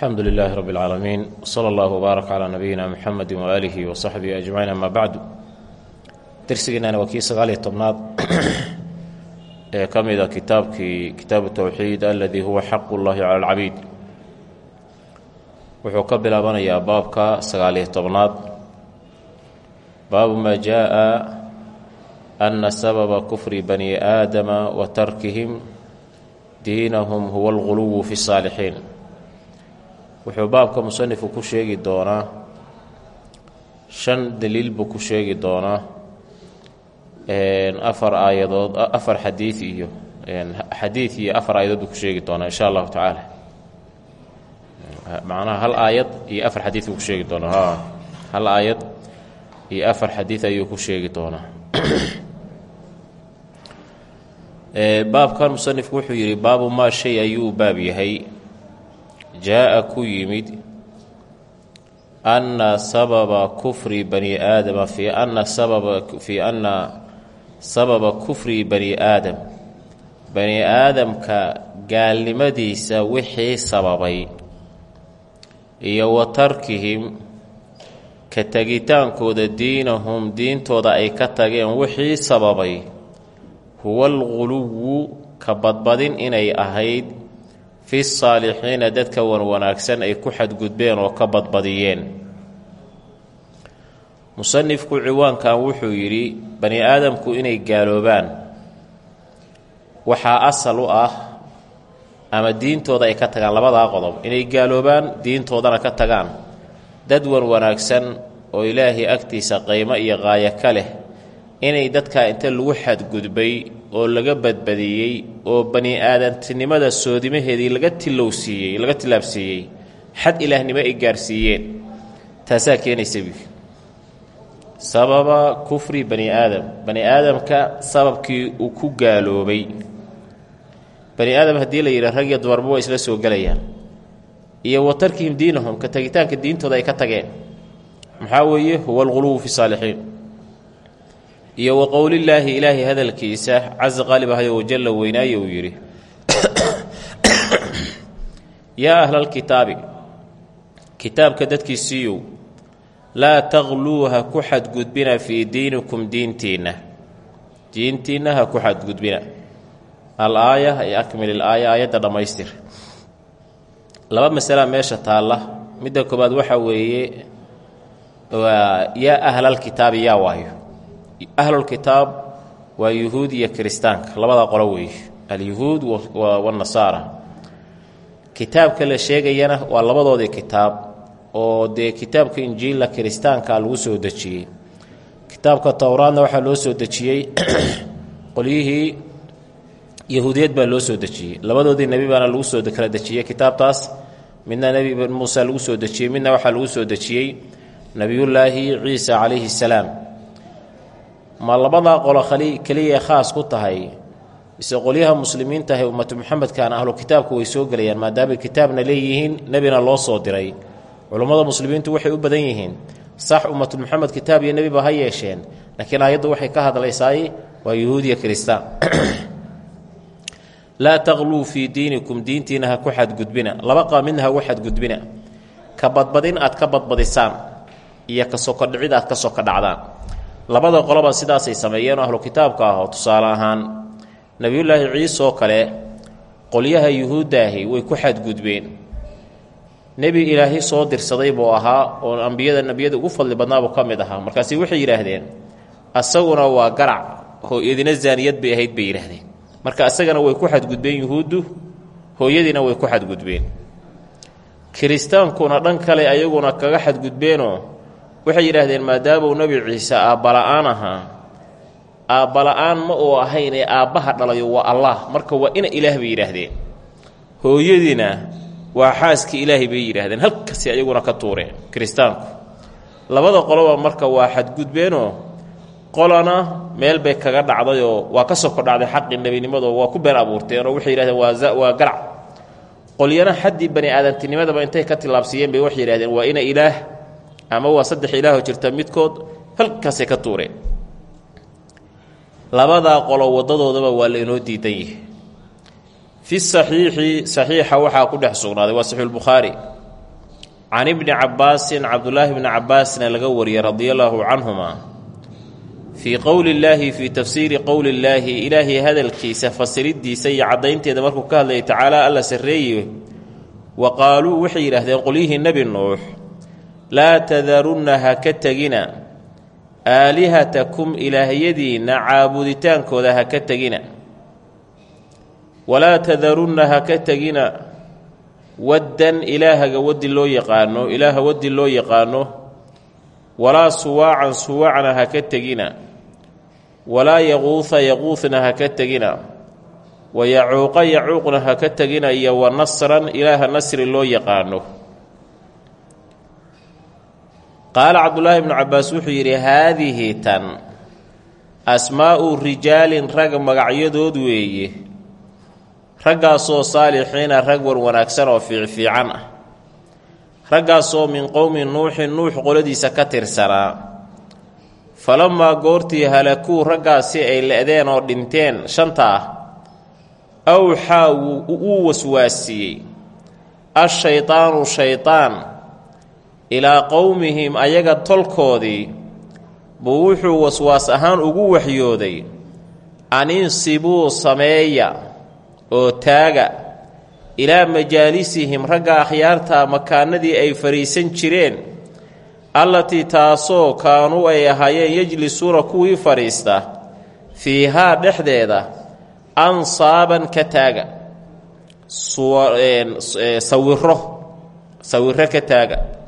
alxamdu lilaahi rabi اlcaalamiin wsala allahu wbaarak calaa nabiyina muxamedi waaalihi wa saxbihi ajmaciin amaa bacdu dersigeennani waa kii sagaaliyo tobnaad. Ee ka mida kitaabkii kitaabu towxiid aladii huwa xaqu llahi cala alcabiid wuxuu ka bilaabanayaa baabka sagaaliyo tobnaad. Baabu maa jaa ana sababa kufri bani aadama wa tarkihim diinahum huwa alguluwu fi saalixiin wuxuu baabka musanifku ku sheegi doonaa shan daliil buu ku sheegi doonaa afar aayadood afar xadiid iyo xadiid iyo afar aayadood buu ku sheegi doonaa insha allahu tacaala. Macnaha hal aayad iyo afar xadiid buu ku sheegi doonaa hal aayad iyo afar xadiid ayuu ku sheegi doonaa. Baabkan musanifku wuxuu yidhi baabu maa shay ayuu baab yahay jaa-a ku yimid anna sababa kufri bani aadama fii anna sababa fii anna sababa kufri bani aadam. Bani aadamka gaalnimadiisa wixii sababay iyo wa tarkihim ka tegitaankooda diinahum diintooda ay ka tageen wixii sababay. Huwa alguluwu ka badbadin inay ahayd fi saalixiina dadka wan wanaagsan ay ku xadgudbeen oo ka badbadiyeen. Musanifku ciwaankan wuxuu yidhi bani aadamku inay gaaloobaan. Waxaa asal u ah ama diintooda ay ka tagaan labadaa qodob. Inay gaaloobaan diintoodana ka tagaan. Dad wan wanaagsan oo ilaahay agtiisa qiimo iyo qaayo ka leh inay dadkaa inta lagu xadgudbay oo laga badbadiyey oo bani aadantinimada soodimaheedii laga tilowsiiyey laga tilaabsiiyey xad ilaahnimo ay gaarsiiyeen. Taasaa keenaysa bi sababa kufri bani aadam. Bani aadamka sababkii uu ku gaaloobay. Bani aadam haddii la yidhi rag iyo dumarba waa isla soo gelayaan iyo wa tarkihim diinahum ka tagitaanka diintooda ay ka tageen. Maxaa weeye? Huwa alguluwu fi saalixiin iyo wa qowlillaahi ilaahay hadalkiisa casa qaalib ahayo wajalla weynaaye uu yidhi yaa ahlalkitaabi kitaabka dadkiisiiyow laa taqluu ha ku xadgudbina fii diinikum diintiinna diintiinna ha ku xadgudbina al aaya ay akmil il aaya aayadda dhammaystir laba masala meesha taalla. Midda koobaad waxaa weeye waa yaa ahlalkitaabi yaa waayo ahlulkitaab waa yuhuud iyo kiristaanka. Labada qolo weeye alyuhuud wanasaara kitaabka la sheegayana waa labadoodii kitaab oo dee kitaabka injiilla kiristaanka lagu soo dejiyey. Kitaabka towraadna waxaa loo soo dejiyey qolyihii yahuudiyeed baa loo soo dejiyey. Labadoodii nebi baana lagu soo kala dejiyey kitaabtaas. Midna nebi muuse lagu soo dejiyey midna waxaa lagu soo dejiyey nebiyullaahi ciisa calayhi salaam ma labadaa qolo keliya khaas ku tahay? Mise qolyaha muslimiinta ahe ummatu muxamedkaana ahlu kitaabku way soo gelayaan maadaamay kitaabna leeyihiin nebina loo soo diray. Culummada muslimiintu waxay u badan yihiin. Sax ummatu muxamed kitaab iyo nebiba ha yeesheen laakiin aayaddu waxay ka hadlaysaay waa yuhuudiya kiristaan laa taqluu fii diinikum diintiina ha ku xadgudbina. Laba qaa midna hagu xadgudbina. Ka badbadin aad ka badbadisaan iyo ka sokodhicid aad ka soko dhacdaan labada qoloba sidaasay sameeyeenoo ahlu kitaabka ah oo tusaale ahaan nebiyullaahi ciiseoo kale qolyaha yuhuuddaahi way ku xadgudbeen. Nebi ilaahi soo dirsaday buu ahaa oo ambiyada nebiyada ugu fadli badnaabuu ka mid ahaa. Markaasi waxay yidhaahdeen asaguna waa garac hooyadina zaaniyad bay ahayd bay yidhaahdeen. Marka isagana way ku xadgudbeen yuhuuddu hooyadiina way ku xadgudbeen. Kiristaankuna dhan kale ayaguna kaga xadgudbeenoo waxay yidhaahdeen maadaamuu nebi ciise aabbala-aan ahaa. Aabbala-aan ma uu ahayn ee aabbaha dhalayo waa allah. Marka waa ina ilaah bay yidhaahdeen. Hooyadiina waa xaaskii ilaahay bay yidhaahdeen. Halkasi ayaguna ka tuureen kiristaanku. Labada qoloba marka waa xadgudbeenoo qolana meel bay kaga dhacdayoo waa ka soko dhacday xaqii nebinimadoo waa ku been abuurteenoo waxay yidhahdeen waa garac. Qolyana xaddii bani aadamtinimadaba intay ka tillaabsiiyeen bay waxay yidhahdeen waa ina ilaah ama waa saddex ilaahoo jirta midkood halkaasay ka tuureen. Labadaa qolo waddadoodaba waa la inoo diidan yahay. Fi saxiixi saxiixa waxaa ku dhex sugnaaday waa saxiixulbukhaari can ibni cabbaasin cabdulaahi bni cabbaasna laga wariyay radia allaahu canhuma. Fii qowli illaahi fii tafsiiri qowli illaahi ilaahay hadalkiisa fasiridiisa iyo caddaynteeda markuu ka hadlayay tacaala alla sarreeye wa qaaluu waxay yidhaahdeen qolyihii nebi nuux laa tadarunna ha ka tegina. Aalihatakum ilaahyadiinna caabuditaankooda ha ka tegina. Walaa tadarunna ha ka tegina. Waddan ilaahaga waddi loo yaqaano ilaaha waddi loo yaqaano walaa suwaacan suwaacna ha ka tegina. Walaa yaquuha yaquuhna ha ka tegina. Wa yacuuqa yacuuqna ha ka tegina iyo wa nasran ilaaha nasri loo yaqaano qaala cabdulaahi bnu cabbaas wuxuu yidhi haadihi tan asmaa'u rijaalin rag magacyadood weeye. Raggaasoo saalixiina rag war wanaagsan oo fiicfiican ah. Raggaasoo min qowmi nuuxin nuux qoladiisa ka tirsanaa. Falamaa goortii halakuu raggaasi ay le'deen oo dhinteen shanta ah awxaa wuu waswaasiyey. Ashaydaanu shaydaan ilaa qowmihim ayaga tolkoodii buu wuxuu waswaas ahaan ugu waxyooday aninsibuu sameeya oo taaga ilaa majaalisihim ragga akhyaarta makaanadii ay fadhiisan jireen allatii taasoo kaanuu ay ahaayeen yejlisuuna kuwii fadhiista fiihaa dhexdeeda ansaaban ka taaga. Sawiro sawiro ka taaga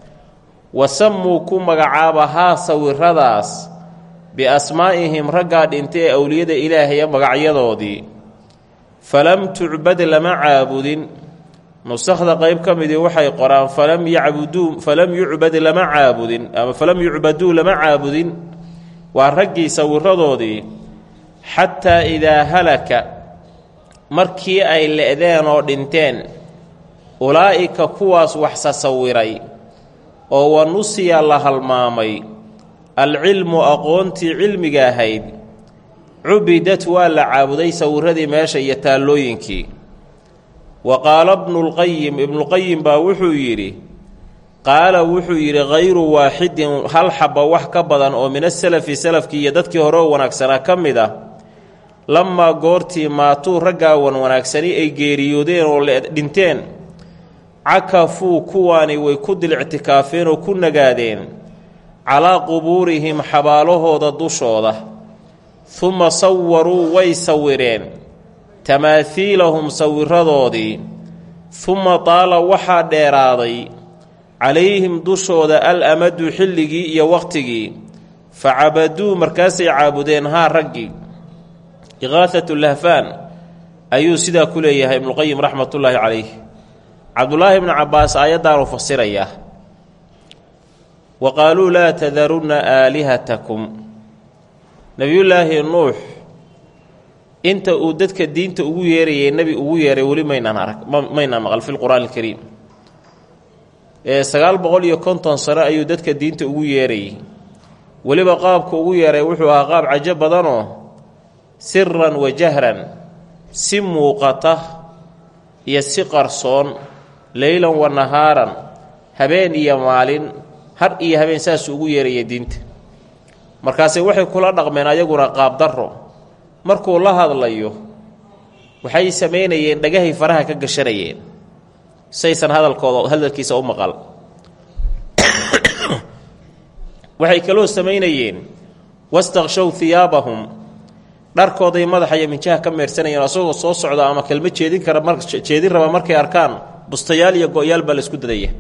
wasamuu ku magacaaba haa sawiradaas biasmaa'ihim raggaa dhintay ee awliyada ilaahaya magacyadoodii. Falam tucbad lama caabudin. Nusakhda qayb ka midii waxay qoraan falam yacbuduu falam yucbad lama caabudin ama falam yucbaduu lama caabudin. Waa raggii sawiradoodii xataa idaa halaka markii ay le'deen oo dhinteen ulaa'ika kuwaas waxsa sawiray oo wa nusiya la halmaamay. Alcilmu aqoontii cilmiga ahayd. Cubidad waa la caabuday sawiradii meesha iyo taallooyinkii. Wa qaala bnulqayim ibnuqayim baa wuxuu yidhi qaala wuxuu yidhi hayru waaxidin hal xaba wax ka badan oo min asalafi salafkii iyo dadkii hore oo wanaagsanaa ka mid ah. Lamaa goortii maatuu raggaa wan wanaagsani ay geeriyoodeen oo dhinteen cakafuu kuwaani way ku dilictikaafeen oo ku nagaadeen calaa qubuurihim xabaalahooda dushooda huma sawaruu way sawireen tamaahiilahum sawiradoodii huma taala waxaa dheeraaday calayhim dushooda al amadu xilligii iyo waqtigii fa cabaduu markaasay caabudeen haa raggii iqaahatu lahfaan ayuu sidaa ku leeyahay ibnuqayim raxmatullaahi calayh cabdulaahi bnu cabbaas aayaddaanu fasirayaa wa qaaluu laa tadarunna aalihatakum. Nebiyullaahi nuux inta uu dadka diinta ugu yeerayay nebi ugu yeeray weli maynaan arag maynaan maqal fi lqur'aani alkariim ee sagaal boqol iyo konton sano ayuu dadka diinta ugu yeerayay. Weliba qaabka ugu yeeray wuxuu ahaa qaab cajo badanoo siran wa jahran si muuqata iyo si qarsoon leylan wa nahaaran habeen iyo maalin har iyo habeen saasuu ugu yeeraya diinta. Markaase waxay kula dhaqmeen ayaguna qaabdarro markuu la hadlayo waxay samaynayeen dhagahay faraha ka gashanayeen. Saysan hadalkooda hadalkiisa u maqal. Waxay kaloo samaynayeen wastakshow hiyaabahum dharkooday madaxa iyo minjaha ka meersanayeen asagoo soo socda ama kelmo jeedin kara jeedin raba markay arkaan bustayaal iyo go-yaal baa la isku dadaya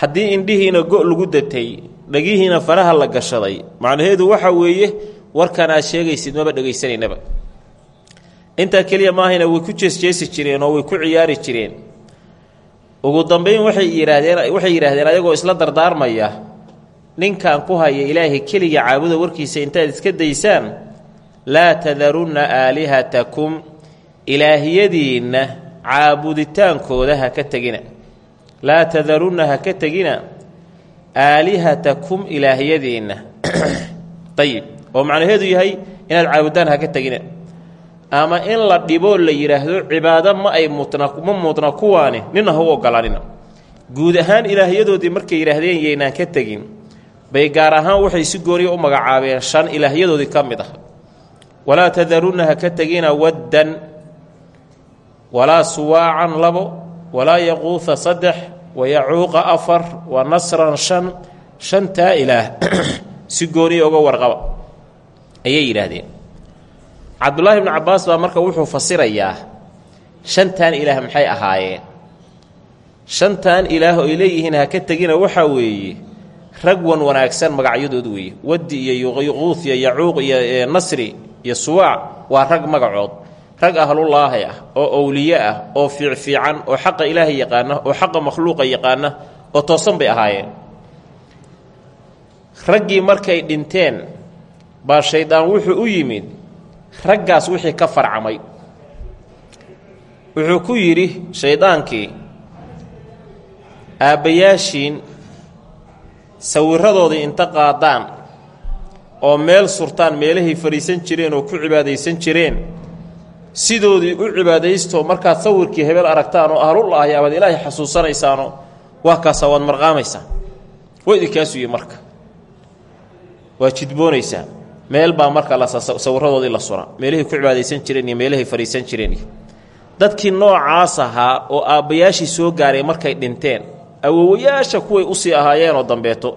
haddii indhihiina go' lagu datay dhagihiina faraha la gashaday macnaheedu waxa weeye warkan aad sheegaysid maba dhegaysanaynaba intaa keliya maahayna way ku jeesjeesi jireen oo way ku ciyaari jireen. Ugu dambeyn waxay yidhaahdeen waxay yidhaahdeen ayagoo isla dardaarmaya ninkan ku haya ilaahay keliga caabuda warkiisa intaad iska daysaan laa tadarunna aalihatakum ilaahiyadiinna caabuditaankooda ha ka tegina. Laa tadarunna ha ka tegina aalihatakum ilaahiyadiinna. Ayib oo macnaheedu yahay inaad caabudaan ha ka tegina. Ama in la dhiboo la yidhaahdo cibaado ma ay mutna ma muudna kuwaani nina ha u ogolanina guud ahaan ilaahyadoodii markay yidhaahdeen yaynaan ka tegin bay gaar ahaan waxay si gooniya u magacaabeen shan ilaahyadoodii ka mid ah. Walaa tadarunna ha ka tegina waddan walaa suwaacan labo walaa yaquuha saddex wa yacuuqa afar wa nasran shan. Shantaa ilaah si gooniya uga warqaba ayay yidhaahdeen. Cabdullaahi bnu cabbaas baa marka wuxuu fasirayaa shantan ilaah maxay ahaayeen? Shantan ilaah oo ay leeyihiin ha ka tegina waxaa weeye rag wan wanaagsan magacyadood weeye. Waddi iyo yuquuth iyo yacuuq iyo nasri iyo suwaac waa rag magacood rag ahlullaahi ah oo owliye ah oo fiicfiican oo xaqa ilaahay yaqaana oo xaqa makhluuqa yaqaana oo toosan bay ahaayeen. Raggii markay dhinteen baa shaydaan wuxuu u yimid raggaas wixii ka farcamay. Wuxuu ku yidhi shaydaankii aabbayaashiin sawirradoodii inta qaadaan oo meel surtaan meelahay fadhiisan jireen oo ku cibaadaysan jireen sidoodii u cibaadaysto markaad sawirkii hebel aragtaan oo ahlullaahi abaad ilaahay xasuusanaysaanoo waa kaasa waad marqaamaysaa waa idinkaasuye marka. Waa jidboonaysaa. Meel baa marka la sawirradoodii la sura. Meelahay ku cibaadaysan jireen iyo meelahay fadhiisan jireen dadkii noocaas ahaa oo aabbayaashii soo gaaray markay dhinteen awowayaasha kuway u sii ahaayeenoo dambeeto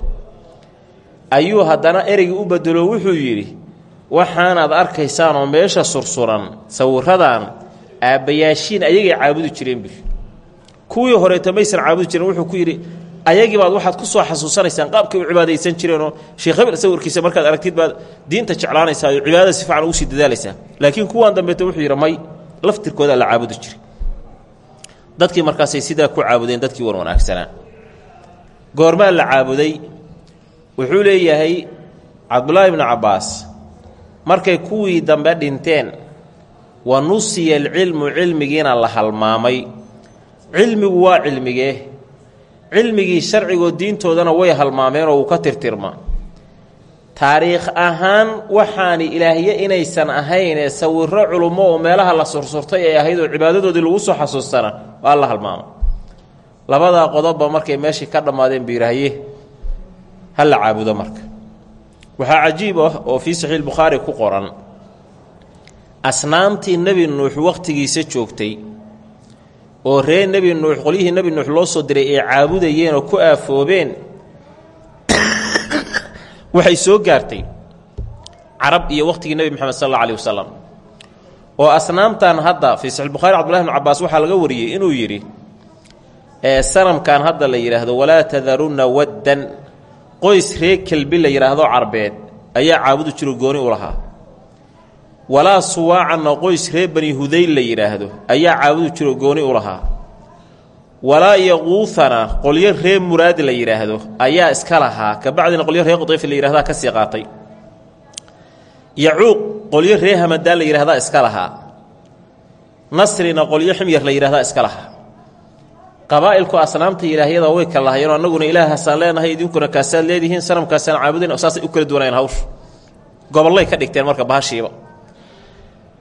ayuu haddana ereygii u bedelo wuxuu yidhi waxaanaad arkaysaanoo meesha sursuran sawiradan aabbayaashiin ayagay caabudi jireen bui kuwii horeeto maysan caabudi jiren wuxuu ku yidhi ayagiibaad waxaad ku soo xasuusanaysaan qaabkay u cibaadaysan jireenoo sheekh hebel sawirkiisa markaad aragtid baad diinta jeclaanaysaa oo cibaadada si fiican ugu sii dadaalaysaa. Laakiin kuwaan dambeeto wuxuu yidhi may laftirkoodaa la caabudi jiray dadkii markaasay sidaa ku caabudeen dadkii wan wanaagsanaa goormaa la caabuday wuxuu leeyahay cabdulaahi bnu cabbaas markay kuwii dambe dhinteen wa nusiya alcilmu cilmigiina la halmaamay. Cilmigu waa cilmigee cilmigii sharcigoo diintoodana way halmaameen oo uu ka tirtirma. Taariikh ahaan waxaani ilaahye inaysan ahayn ee sawiro culummo oo meelaha la sursurtay ay ahayd oo cibaadadoodii lagu soo xasuustana waa la halmaama. Labadaa qodobba markay meeshii ka dhammaadeen buu yidhaahye ha la caabudo marka waxaa cajiib ah oo fii saxiix bukhaari ku qoran. Asnaamtii nebi nuux wakhtigiisa joogtay oo reer nebi nuux qolyihii nebi nuux loo soo diray ay caabudayeen oo ku aafoobeen waxay soo gaartay carab iyo wakhtigii nebi moxamed sal alla alih wasalam oo asnaamtan hadda fii saxiix bukhari cbdullahi bnu cabaas waxaa laga wariyey inuu yidhi ee sanamkan hadda la yidhaahdo walaa tadarunna waddan qoys ree kelbi la yidhaahdo carbeed ayaa caabudu jiro gooni u lahaa. Walaa suwaacanna qoys ree bani hudayl la yidhaahdo ayaa caabudu jiro gooni u lahaa. Walaa yaquuhana qolyo ree muraad la yidhaahdo ayaa iska lahaa. Kabacdina qolyo ree qudayf la yidhahdaa ka sii qaatay. Yacuuq qolyo ree hamadaan la yidhahdaa iska lahaa. Nasrina qolyo ximyar la yidhahdaa iska lahaa qabaa'ilku asnaamta ilaahyada way kala lahayeenoo annaguna ilaahasaan leenahay idinkuna kaasaad leedihiin sanamkaasaan caabudayn saasay u kala duwanayeen hawsha gobollay ka dhigteen marka bahashiiba.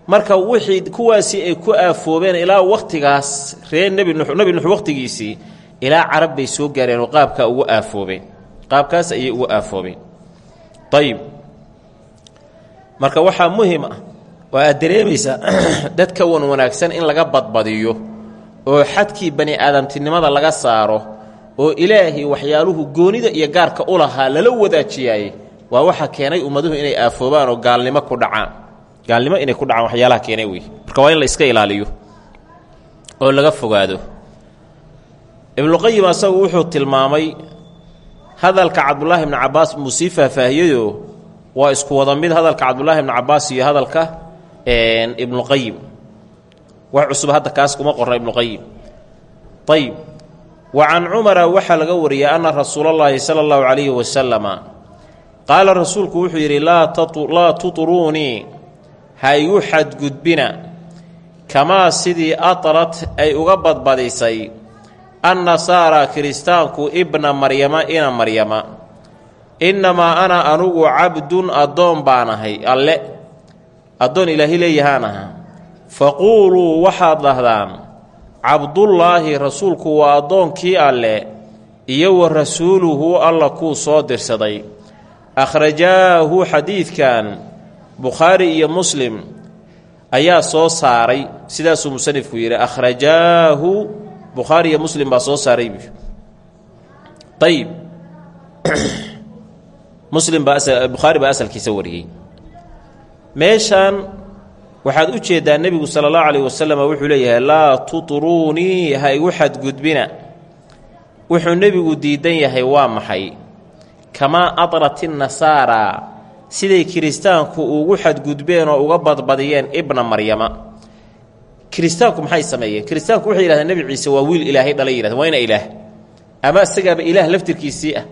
Marka wixii kuwaasi ay ku aafoobeen ilaa wakhtigaas ree nebi nux nebi nux wakhtigiisii ilaa carab bay soo gaareen oo qaabkaa ugu aafoobeen. Qaabkaas ayay ugu aafoobeen. Ayib marka waxaa muhiim ah oo aad dareemaysaa dadka wan wanaagsan in laga badbadiyo oo xadkii bani aadamtinimada laga saaro oo ilaahay waxyaaluhu goonida iyo gaarka u lahaa lala wadaajiyaayey waa waxa keenay ummaduhu inay aafoobaan oo gaalnimo ku dhacaan. Gaalnimo inay ku dhacaan waxyaalaha keenay wey marka waa in la iska ilaaliyo oo laga fogaado. Ibnuqayim asagu wuxuu tilmaamay hadalka cabdulaahi bni cabbaas muu sii waa isku wada mid hadalka cabdulaahi bni cabbaas iyo hadalka ibnuqayim wax cusub hadda kaas kuma qorra ibnuqayim ayib wa can cumara waxaa laga wariyay anna rasuulallaahi sala allahu calayhi wasalama qaala rasuulku wuxuu yidhi laa tuturuunii ha igu xadgudbina. Kamaa sidii atrat ay uga badbadisay annasaara kiristaanku ibna maryama ina maryama. Innamaa ana anugu cabdun addoon baan ahay. Alle. Addoon ilaahi leeyahaan ahaa faquuluu waxaad dhahdaan cabdullaahi rasuulku waa addoonkii alle iyo wa rasuuluhu alla kuu soo dirsaday. Akhrajaahu xadiidkan bukhaari iyo muslim ayaa soo saaray sidaasuu musanifku yidhi akhrajaahu bukhaari iyo muslim baa soo saaray. Ayib muslim baa bukhaari baa asalkiisa wariyey. Meeshaan waxaad u jeeddaa nebigu sala allahu calayh wasalam wuxuu leeyahay laa tutruunii ha igu xadgudbina. Wuxuu nebigu diidan yahay waa maxay? Kamaa adrat innasaara siday kiristaanku ugu xadgudbeen oo uga badbadiyeen ibna maryama. Kiristaanku maxay sameeyeen? Kiristaanku waxay yihahdeen nebi ciise waa wiil ilaahay dhalay yidhahdeen waa ina ilaah. Ama isagaaba ilaah laftirkiisii ah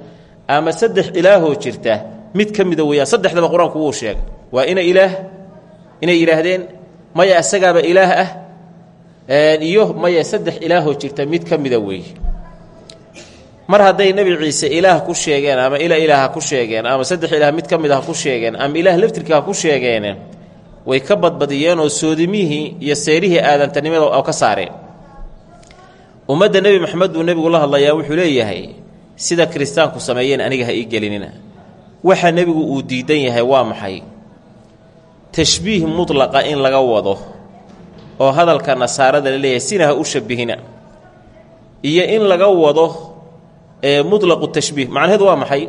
ama saddex ilaahoo jirta mid ka mida weeyaan saddexdaba qur'aanku wuu sheegay. Waa ina ilaah inay yidhaahdeen maya isagaaba ilaah ah iyo maya saddex ilaahoo jirta mid ka mida weeye mar hadday nebi ciise ilaah ku sheegeen ama ila ilaah ha ku sheegeen ama saddex ilaah mid ka mid a ha ku sheegeen ama ilaah laftirka ha ku sheegeen way ka badbadiyeen oo soodimihii iyo seerihii aadantanimada oo ka saareen. Ummadda nebi maxamed buu nebigu la hadlayaa wuxuu leeyahay sida kiristaanku sameeyeen aniga ha ii gelinina. Waxa nebigu uu diidan yahay waa maxay tashbiih mutlaqa in laga wado oo hadalka nasaarada la leeyahay sina ha u shabihina. Iyo in laga wado ee mutlaqu tashbiih. Macnaheedu waa maxay?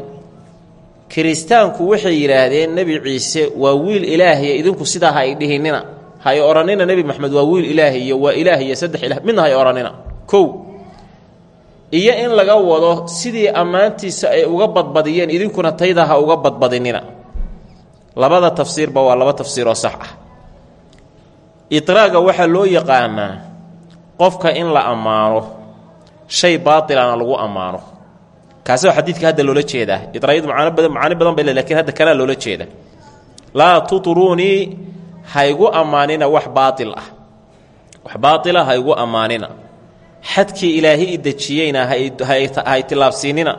Kiristaanku waxay yidhaahdeen nebi ciise waa wiil ilaahiya idinku sidaa ha ay dhihinina. Ha y odhanina nebi maxamed waa wiil ilaahiyo waa ilaahiyo saddex ilah midna ha y odhanina kow. Iyo in laga wado sidii ammaantiisa ay uga badbadiyeen idinkuna tayda ha uga badbadinina labada tafsiirba waa laba tafsiiroo sax ah. Idraaga waxaa loo yaqaanaa qofka in la ammaano shay baatilana lagu ammaano. Kaasi waa xadiidka hadda loola jeedaa idraayadu macaani badan bay le lakiin hadda kanaa loola jeeda. Laa tutruunii haygu ammaanina wax baatil ah. Wax baatila haygu ammaanina. Xadkii ilaahi i dejiyeyna hay tilaabsiinina.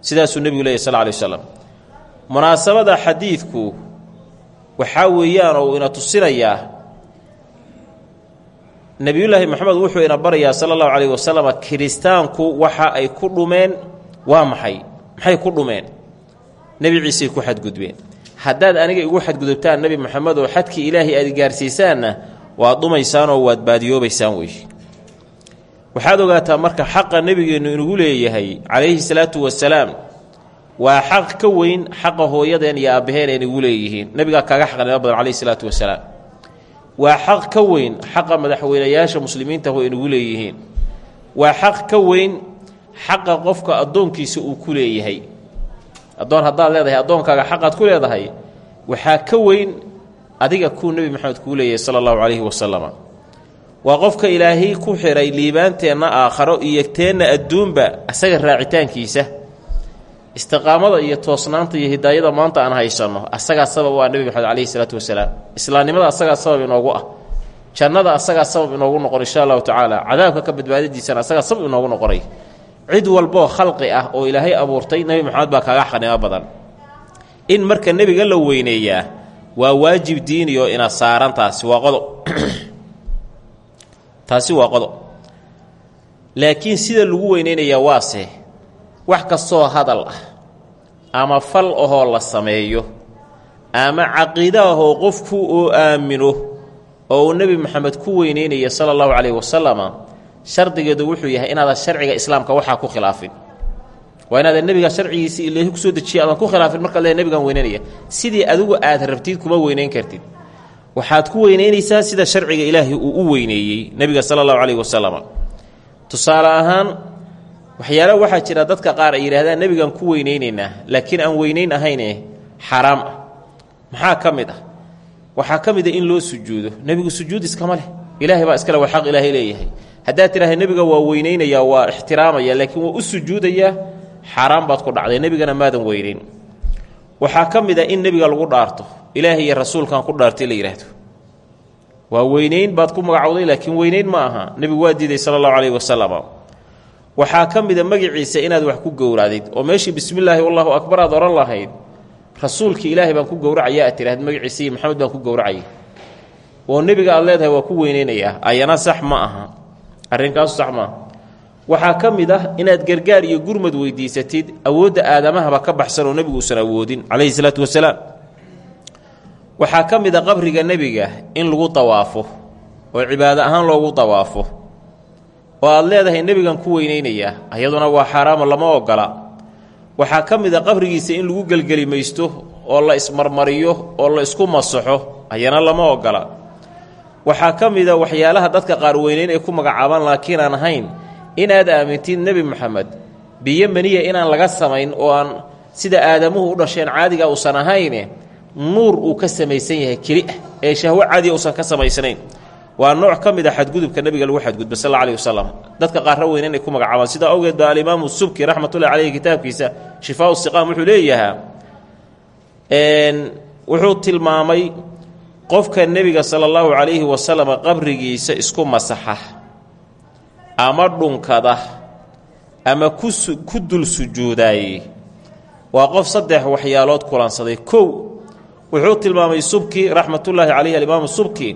Sidaasuu nebigu leeyay sal lay waslam munaasabada xadiidku waxaa weeyaan oo ina tusinayaa nebiyullaahi moxamed wuxuu ina barayaa sala allahu calayh wasalam kiristaanku waxa ay ku dhumeen waa maxay? Maxay ku dhumeen? Nebi ciisey ku xadgudbeen. Haddaad aniga igu xadgudubtaan nebi moxamed oo xadkii ilaahay aad gaarsiisaanna waad dhumaysaanoo waad baadiyoobaysaan wey waxaad ogaataa marka xaqa nebigeennu inugu leeyahay calayhi salaatu wasalaam waa xaq ka weyn xaqa hooyadeen iyo aabbaheen ay leeyihiin. Nebigaa kaaga xaqnimo badan calayhi salaatu wasalaam. Waa xaq ka weyn xaqa madaxweynayaasha muslimiinta oo inugu leeyihiin. Waa xaq ka weyn xaqa qofka addoonkiisa uu ku leeyahay. Addoon haddaad leedahay addoonkaaga xaqaad ku leedahay waxaa ka weyn adiga kuu nebi maxamed kuu leeyahay sala allahu calayhi wasalama waa qofka ilaahay ku xiray liibaanteenna aakharo iyo teenna adduunba asaga raacitaankiisa istiqaamada iyo toosnaanta iyo hidaayada maanta aan haysanno asagaa sabab waa nebi maxamed calayhi salaatu wasalaam. Islaamnimada asagaa sabab inoogu ah. Jannada asagaa sabab inoogu noqon insha allahu tacaala. Cadaabka ka badbaadadiisana asagaa sabab inoogu noqonay. Cid walboo khalqi ah oo ilaahay abuurtay nebi maxamed baa kaaga xaqnimo badan. In marka nebiga la weyneeyaa waa waajib diiniyo ina saaran taasi waa qodob taasi waa qodob laakiin sida lagu weyneynayaa waase wax kastoo hadal ah ama fal ahoo la sameeyo ama caqiide ahoo qofku oo aamino oo uu nebi maxamed ku weyneynaya sala allahu calayhi wasalama shardigeedu wuxuu yahay inaadan sharciga islaamka waxaa ku khilaafin. Waa inaadan nebiga sharcigiisii ilaahi ku soo dejiya aadan ku khilaafin markaad le nebigan weyneynaya sidii adigu aad rabtid kuma weyneyn kartid. Waxaad ku weyneynaysaa sida sharciga ilaahay uu u weyneeyey nebiga sala allahu calayhi wasalam tusaale ahaan waxyaala waxaa jira dadka qaar ay yidhahdaan nebigan ku weyneynaynaa laakiin aan weyneyn ahayne xaaraam ah. Maxaa ah? Ka mid a in loo sujuudo. Nebigu sujuud iskama leh. Ilaahay baa iskale waa xaq ilaahay leeyahay. Haddaad tidhahda nebiga waa weyneynayaa waa ixtiraamaya laakiin waa u sujuudayaa baad ku dhacday. Nebigana maadan weyneyn. Waxaa ka mid a in nebiga lagu dhaarto. Ilaahay iyo rasuulkan ku dhaartay la yidhaahdo. Waa weyneyn baad ku magacowday laakiin weyneyn ma aha. Nebigu waa diiday sala allahu calayhi wasalam waxaa ka mida magiciisa inaad wax ku gowracdid oo meeshii bismillaahi wallahu akbar aad odhan lahayd rasuulkii ilaahay baan ku gowracaya aad tidhahd magaciisa iyo maxamed baan ku gowracaya oo nebiga aad leedahay waa ku weyneynayaa ayana sax ma aha. Arrinkaasu sax maaha waxaa ka mid ah inaad gargaar iyo gurmad weydiisatid awoodda aadamahaba ka baxsan oo nebigu uusan awoodin calayhi salaatu wasalaam. Waxaa ka mid qabriga nebiga in lagu dawaafo oo cibaado ahaan loogu dawaafo oo aad leedahay nebigan ku weynaynayaa ayaduna waa xaaraamo lama ogola. Waxaa ka mid a qabrigiisa in lagu gelgelimaysto oo la ismarmariyo oo la isku masaxo ayana lama ogola. Waxaa ka mid a waxyaalaha dadka qaar weyneyn ay ku magacaabaan laakiin aan ahayn inaad aamintid nebi moxamed biyo maniya inaan laga samayn oo aan sida aadamuhu u dhasheen caadiga uusan ahayne nuur uu ka samaysan yahay keli ah ee shahwo caadiya uusan ka samaysnayn waa nooc ka mid a xadgudubka nebiga lagu xadgudba sal alla alih wasalam dadka qaarra weyne inay ku magacaabaan. Sidaa awgeed baa alimaamu subki raxmatullahi caleyhi kitaabkiisa shifaau siqaam wuxuu leeyahaa wuxuu tilmaamay qofka nebiga sala allahu calayhi wasalam qabrigiisa isku masaxa ama dhunkada ama ku dul sujuudaayey waa qof saddex waxyaalood kulansaday. Kow wuxuu tilmaamay subki raxmatullaahi caleyhi alimaamu subki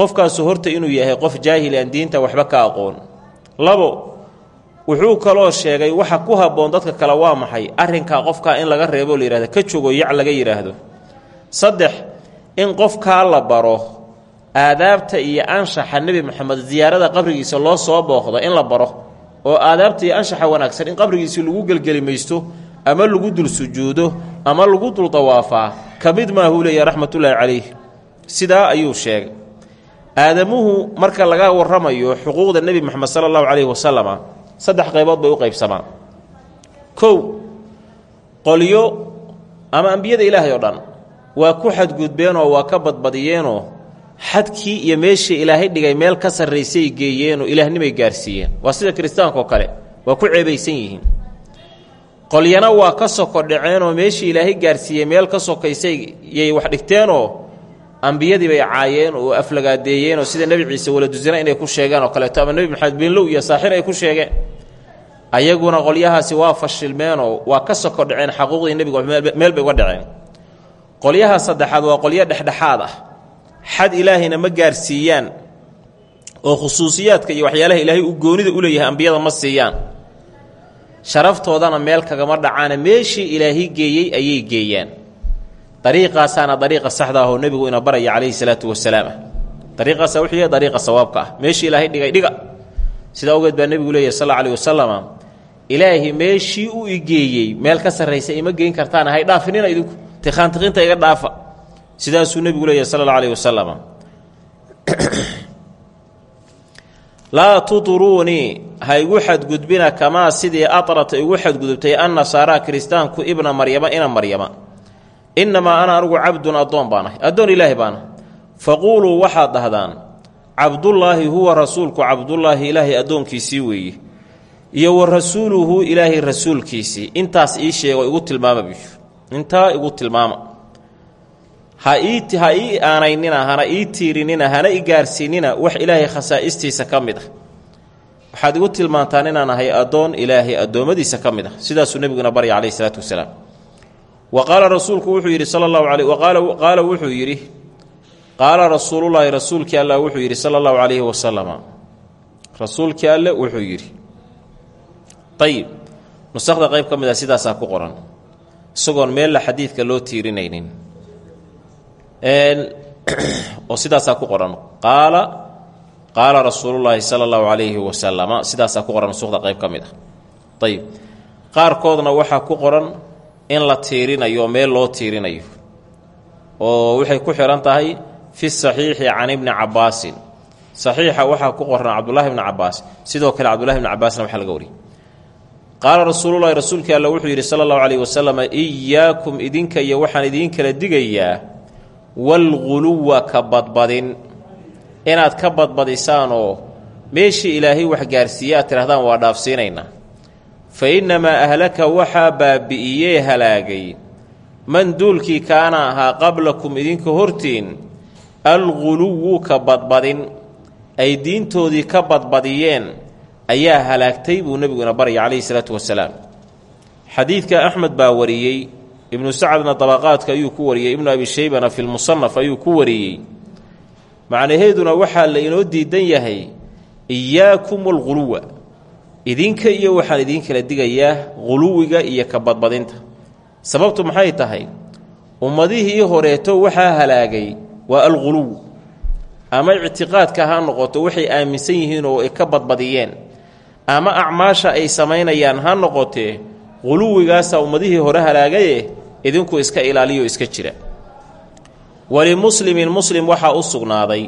qofkaasu horta inuu yahay qof jaahil aan diinta waxba ka aqoon. Labo wuxuu kaloo sheegay waxa ku habboon dadka kale waa maxay? Arrinkaa qofkaa in laga reebo la ka jogo yac laga yidhaahdo saddex in qofkaa la baro aadaabta iyo anshaxa nebi moxamed ziyaarada qabrigiisa loo soo booqdo in la baro oo aadaabta iyo anshaxa wanaagsan in qabrigiisi lagu gelgelimaysto ama lagu dul sujuudo ama lagu dul dawaafaa ka mid maahuu leeya raxmatullaahi calayh sidaa ayuu sheegay aadamuhu marka laga warramayo xuquuqda nebi moxamed sala allahu calayhi wasalama saddex qaybood bay u qaybsamaan. Kow qolyo ama ambiyada ilaahay oo dhan waa ku xadgudbeenoo waa ka badbadiyeenoo xadkii iyo meeshii ilaahay dhigay meel ka sarraysay geeyeenoo ilaahnimay gaarsiiyeen. Waa sida kiristaankaoo kale waa ku ceebaysan yihiin. Qolyana waa ka soko dhaceenoo meeshii ilaahay gaarsiiyey meel ka sokaysay yay wax dhigteenoo ambiyadii bay caayeen oo aflagaadeeyeenoo sida nebi ciise waladusina inay ku sheegeen oo kaleeto ama nebi maxamed beenlow iyo saaxir ay ku sheegeen. Ayaguna qolyahaasi waa fashilmeenoo waa ka soko dhaceen xaquuqdii nebiga meel bay uga dhaceen. Qolyaha saddexaad waa qolyo dhexdhexaad ah. Xad ilaahayna ma gaarsiiyaan oo khusuusiyaadka iyo waxyaalaha ilaahay uu goonida u leeyahay ambiyada ma siiyaan. Sharaftoodana meel kagama dhacaana meeshii ilaahay geeyey ayay geeyaan dariiqaasaana dariiqa saxda ahoo nebigu ina baraya calayhi salaatu wasalaam dariiqaasa wuxuu yahay ah. Meeshii ilaahay dhigay dhiga. Sidaa ogeed baa nebigu leeyahy sal alih wasalama ilaahi meeshii u igeeyey meel ka sarraysa ima geyn kartaan. Hay dhaafinina idinku. Tiqaantiqinta iga dhaafa. Sidaasuu nebigu leeyahy sala alla alih wasalam laa tuduruunii ha igu xadgudbina kamaa sidii atrata igu xadgudubtay annasaaraa kiristaanku ibna maryama ina maryama innamaa ana anugu cabdun addoon baanahay addoon ilaahi baana faquuluu waxaad dhahdaan cabdullaahi huwa rasuulku cabdullaahi ilaahay addoonkiisii weeye iyo wa rasuuluhu ilaahay rasuulkiisii. Intaas ii sheego igu tilmaama bishu intaa igu tilmaama. Ha ii ha hana ii hana i wax ilaahay khasaa'istiisa ka mid ah. Waxaad igu tilmaantaan inaan ahay addoon ilaahay addoommadiisa ka mid ah. Sidaasuu nebiguna barya calayhi isalaatu wasalaam wa qaala rasuulku wuxuu yidhi sala allahu alay qaala wuxuu yidhi qaala rasuulullaahi rasuulkii alla wuxuu yidhi sala allahu calayhi wasalama rasuulkii alle wuxuu yidhi ayib nusakda qayb ka mid a sidaasaa ku qoran isagoon meella xadiidka loo tiirinaynin. Oo sidaasaa ku qoran qaala qaala rasuulullaahi sala allahu calayhi wasalama sidaasaa ku qoran nusukda qayb ka mid ah. Ayib qaarkoodna qoran in la tiirinayo meel loo tiirinayo. Oo waxay ku xihan tahay fi saxiixi can ibni cabaasin saxiixa waxaa ku qoran cabdullahi bni cabaas sidoo kale cabdullahi bni cabaasna waxaa laga wariyay. Qaala rasuululahi rasuulkii alla wuxuu yidhi sala allahu calayhi wasalam iyaakum idinka iyo waxaan idiin kala digayaa walguluwa ka badbadin. Inaad ka badbadisaanoo meeshii ilaahay wax gaarsiiye aad waa dhaafsiinaynaa fa innamaa ahlaka waxaa baabi'iyee halaagay. Man duulkii kaana ahaa qablakum idinka hortiin alguluwu ka badbadin ay diintoodii ka badbadiyeen ayaa halaagtay buu nebiguna barya calayhi salaatu wasalaam. Xadiidka axmed baa wariyey ibnu sacadna dabaqaadka ayuu ku wariyey ibnu abi shaybana fi lmusanaf ayuu ku wariyey. Macnaheeduna waxaa la inoo diidan yahay iyaakum walguluwa idinka iyo waxaan idiin kala digayaa quluwiga iyo ka badbadinta. Sababtu maxay tahay? Ummadihii horeeto waxaa halaagay waa alquluw ama ictiqaadka ha noqoto waxay aaminsan yihiin oo ay ka badbadiyeen. Ama acmaasha ay samaynayaan ha noqotee quluwigaasaa ummadihii hore halaagaye idinku iska ilaaliyo iska jira. Walimuslimin muslim waxaa u sugnaaday.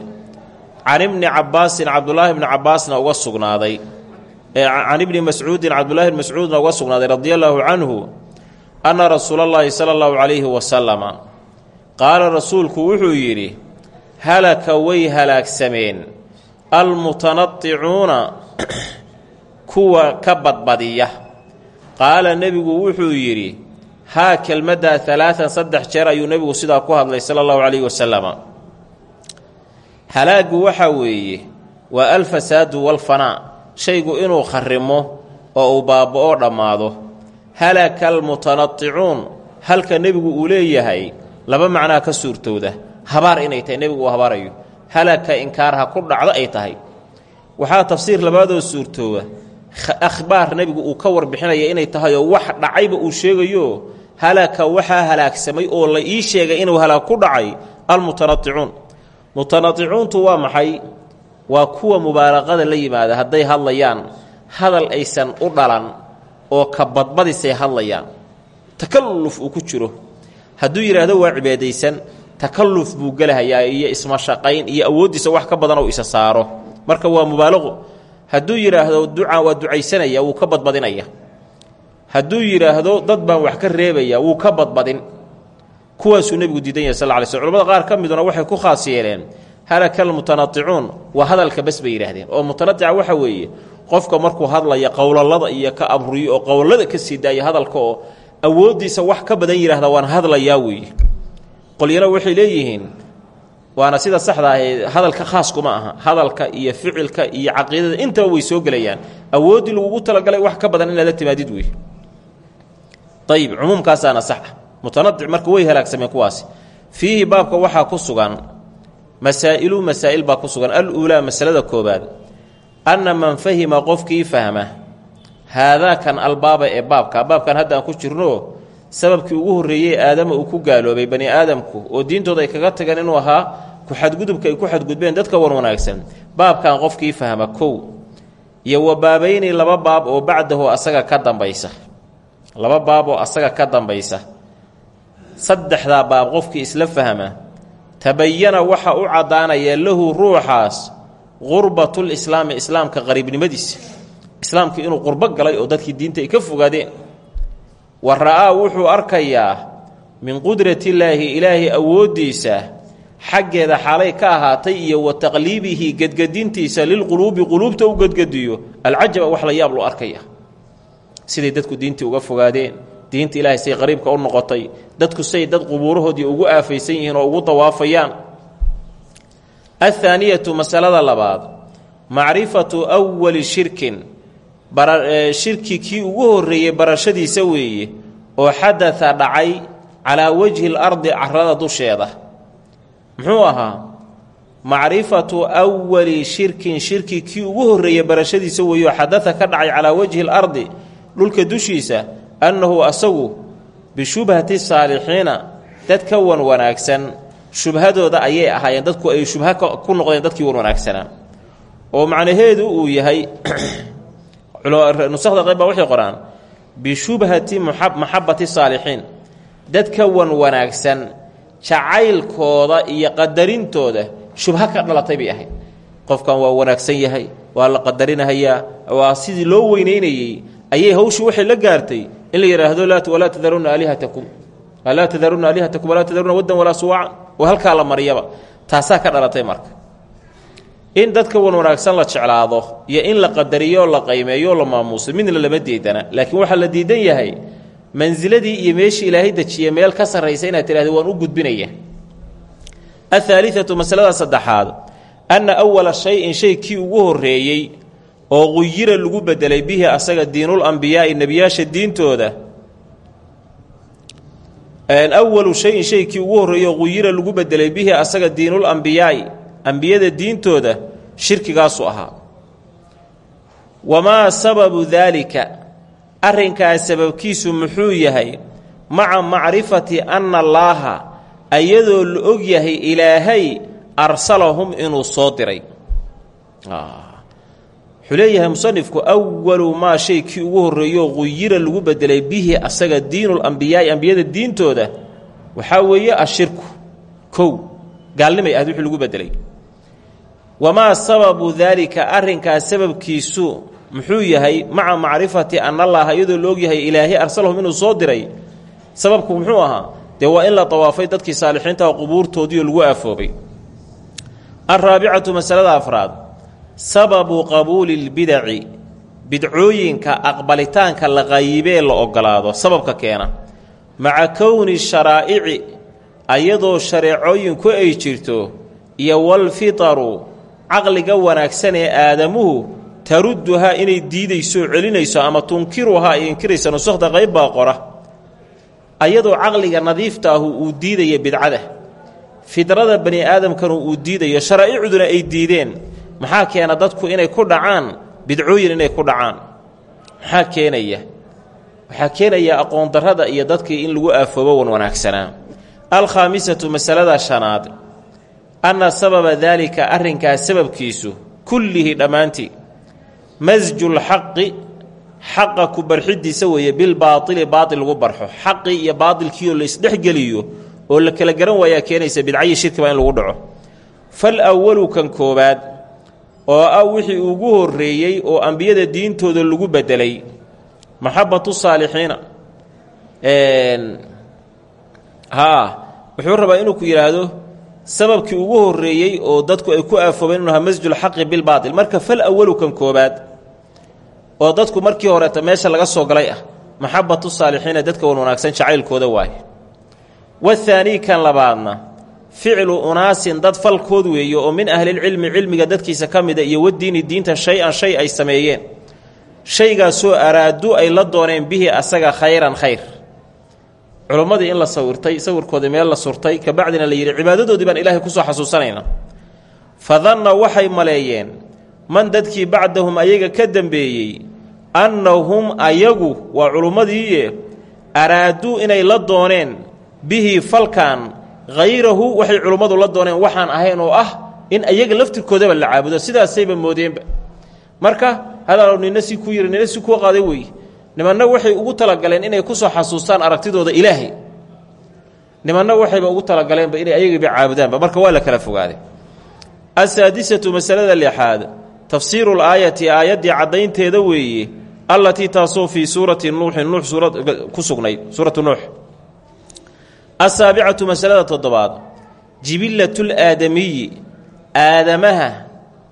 Can ibni cabbaasin cabdulaahi bni cabbaasna uga sugnaaday can ibni mascuudin cabdulaahi bni mascuudna uga sugnaaday radia allaahu canhu anna rasuulallaahi sala allahu calayhi wasalama qaala rasuulku wuxuu yidhi halaka way halaagsameen almutanadicuuna kuwa ka badbadiya. Qaala nebigu wuxuu yidhi haa kelmaddaa alaaan saddex jeer ayuu nebigu sidaa ku hadlay sala allahu calayhi wasalama. Halaaggu waxaa weeye waa alfasaadu walfanaa shaygu inuu kharimo oo uu baaba'o dhammaado. Halaka almutanadicuun halka nebigu uu leeyahay laba macnaa ka suurtowda habaar inay tahay nebigu uu habaarayo. Halaka inkaarha ku dhacdo ay tahay. Waxaa tafsiir labaadoo suurtooba akhbaar nebigu uu ka warbixinaya inay tahay oo wax dhacayba uu sheegayo. Halaka waxaa halaagsamay oo la ii sheegay inuu halaag ku dhacay almutanadicuun mutanadicuuntu waa maxay waa kuwa mubaalaqada la yimaada hadday hadlayaan hadal aysan u dhalan oo ka badbadisay hadlayaan. Takalluf uu ku jiro. Hadduu yidhaahdo waa cibaadaysan takalluf buu gelahayaa iyo ismashaqayn iyo awooddiisa wax ka badan oo isa saaro. Marka waa mubaalaqo. Hadduu yidhaahdo duca waa ducaysanaya wuu ka badbadinaya. Hadduu yidhaahdo dad baan wax ka reebaya wuu ka badbadin. Kuwaasuu nebigu diidan yahay sal lla alay slm qaar ka miduna waxay ku khaas yeeleen halaka almutanadicuun waa hadalka bes bay yidhaahdeen. Oo mutanadica waxa weeye qofka markuu hadlaya qowlalada iyo ka abriyo oo qowlada ka sii daaya hadalka oo awooddiisa wax ka badan yidhahda waan hadlayaa weeye. Qolyana waxay leeyihiin waana sida saxda ah hadalka khaaskuma aha. Hadalka iyo ficilka iyo caqiidada intaba way soo gelayaan. Awooddii lagugu talagalay wax ka badan inaad la timaadid wey ayib cumuumkaasaana sax ah. Mutanadic way halaagsameen kuwaasi. Fiihi baabka waxaa ku sugan masaa'ilu masaa'il baa ku sugan. Al-uulaa masalada koobaad anna man fahima qofkii fahma haadaakan albaaba ee baabka. Baabkan hadda aan ku jirno sababkii ugu horreeyey aadama uu ku gaaloobay bani aadamku oo diintooda ay kaga tageen inuu ahaa ku xadgudubka ay ku xadgudbeen dadka wan wanaagsan. Baabkan qofkii fahma kow iyo wa baabayni laba baab oo bacdahu asaga ka dambaysa. Laba baab oo asaga ka dambaysa. Saddexdaa baab qofkii isla fahma tabayana waxa u caddaanaya lahu ruuxaas qurbatulislaami islaamka qariibnimadiisa islaamka inuu qurbo galay oo dadkii diinta ay ka fogaadeen. Wa ra'aa wuxuu arkayaa min qudratillaahi ilaahay awooddiisa xaggeeda xaalay ka ahaatay iyo wa taqliibihi gedgedintiisa lilquluubi quluubta u gedgediyo. Alcajaba wax la yaab loo arkaya siday dadku diintii uga fogaadeen diinta ilaahay say qariibka u noqotay dadku say dad qubuurahoodii ugu aafaysan yihiin oo ugu dawaafayaan. Athaaniyatu masalada labaad macrifatu awali shirkin shirki kii ugu horreeyey barashadiisa weeye oo xadada dhacay calaa wajhi lardi carada dusheeda. Muxuu ahaa? Macrifatu awali shirkin shirki kii ugu horreeyey barashadiisa weeye oo xadada ka dhacay calaa wajhi lardi dhulka dushiisa annahu asagu bishubhati saalixiina dad ka wan wanaagsan shubhadooda ayay ahaayeen dadku ay shubha ku noqdeen dadkii wan wanaagsanaa oo macnaheedu uu yahay nusakda qayb baa waxay qoraan bishubhati maxabati saalixiin dadka wan wanaagsan jacaylkooda iyo qadarintooda shubha ka dhalatay bay ahayd qofkan waa wanaagsan yahay waa la qadarinahayaa waa sidii loo weynaynayey ayay hawshii waxay la gaartay in la yidhaahdo walaa tadarunna aalihatakum laa tadarunna aalihatakum walaa tadarunna waddan walaa suwacan oo halkaa la mariyaba taasaa ka dhalatay marka. In dadka wan wanaagsan la jeclaado iyo in la qadariyo la qaymeeyo la maamuuso midna lama diidana. Laakiin waxaa la diidan yahay mansiladii iyo meeshii ilaahay dejiye meel ka sarraysa inaad tidhahdo waan u gudbinaya. Ahaaliatu masalada saddexaad anna awala shay-in shay ugu horreeyey oo quyira lagu bedelay bihi asaga diinul ambiyaa'i nebiyaasha diintooda awalu shayin shaykii ugu horreeyo quyira lagu bedelay bihi asaga diinul ambiyaa'i ambiyada diintooda shirkigaasu ahaa. Wamaa sababu daalika arrinkaas sababkiisu muxuu yahay maca macrifati anna allaaha ayadoo la og yahay ilaahay arsalahum inuu soo diray wuxuu leeyahay musanifku awalu maa shay kii ugu horreeyo quyira lagu bedelay bihi asaga diinulambiyaai ambiyada diintooda. Waxaa weeye ashirku kow gaalnimay ahayd wixii lagu bedelay. Wamaa sababu daalika arrinkaas sababkiisu muxuu yahay maca macrifati anna allaha iyadoo la ogyahay ilaahay arsalahum inuu soo diray sababku muxuu ahaa dee waa in la dawaafay dadkii saalixiintaha qubuurtoodiioo lagu aafoobay. Alraabicatu masalada afraad sababu qabuuli lbidaci bidcooyinka aqbalitaanka la qayibee la ogolaado sababka keena. Maca kowni sharaa'ici ayadoo shareecooyinku ay jirto iyo walfitaru caqliga wanaagsan ee aadamuhu tarudduhaa inay diidayso celinayso ama tunkiruhaa ay inkiraysa nusakhda qayb baa qora. Ayadoo caqliga nadiifta ahu uu diidaya bidcada. Fidrada bani aadamkanu uu diidayo sharaa'icduna ay diideen maxaa keena dadku inay ku dhacaan? Bidcooyin inay ku dhacaan. Maxaa keenaya? Waxaa keenaya aqoon darrada iyo dadkii in lagu aafoobo wan wanaagsanaa. Alkhaamisatu masalada shanaad. Anna sababa daalika arrinkaas sababkiisu kullihi dhammaantii. Masjulxaqi xaqa ku barxidiisa weeye bilbaaili baail lagu barxo. Xaqii iyo baailkiioo la isdhexgeliyo oo la kala garan waayaa keenaysa bidcayi shirkiba in lagu dhaco. Fal awalu kan koobaad oo ah wixii ugu horreeyey oo ambiyada diintooda lagu bedelay. Maxabatu saalixiina. Haa wuxuu rabaa inuu ku yidhaahdo sababkii ugu horreeyey oo dadku ay ku aafoobeen inuu ahaa masjulxaqi bilbaatil marka fal awalu kan koobaad oo dadku markii horeeta meesha laga soo galay ah maxabatu saalixiina dadka wan wanaagsan jacaylkooda waaye. Wathaanii kan labaadna ficlu unaasin dad falkood weeye oo min ahlilcilmi cilmiga dadkiisa ka mida iyo wadiini diinta shay-an shay ay sameeyeen. Shaygaasoo araadu ay la dooneen bihi asaga khayran khayr. Culummadii in la sawirtay sawirkoodii meel la surtay kabacdina la yidhi cibaadadoodii baan ilaahay ku soo xasuusanayna fadanna waxay maleeyeen man dadkii bacdahum ayaga ka dembeeyey annahum ayagu waa culummadiiye araaduu inay la dooneen bihi falkan hayrahu waxay culummadu la dooneen waxaan ahayn oo ah in ayaga laftirkoodaba la caabudo sidaasayba moodeenba marka hadaalo nina si ku yiri nina si qaaday weeye nimanna waxay ugu talagaleen inay ku soo xasuustaan aragtidooda ilaahay nimanna waxayba ugu talagaleenba inay ayagiiba caabudaanba marka waa la kala fogaaday asaadisatu masalada lixaad tafsiiru laayati aayaddii caddaynteeda weeye allatii taasoo fii suurati nuuxin nuux ku sugnayd suuratu nuux asaabicatu masalada toddobaad. Jibillatul aadamiyi aadamaha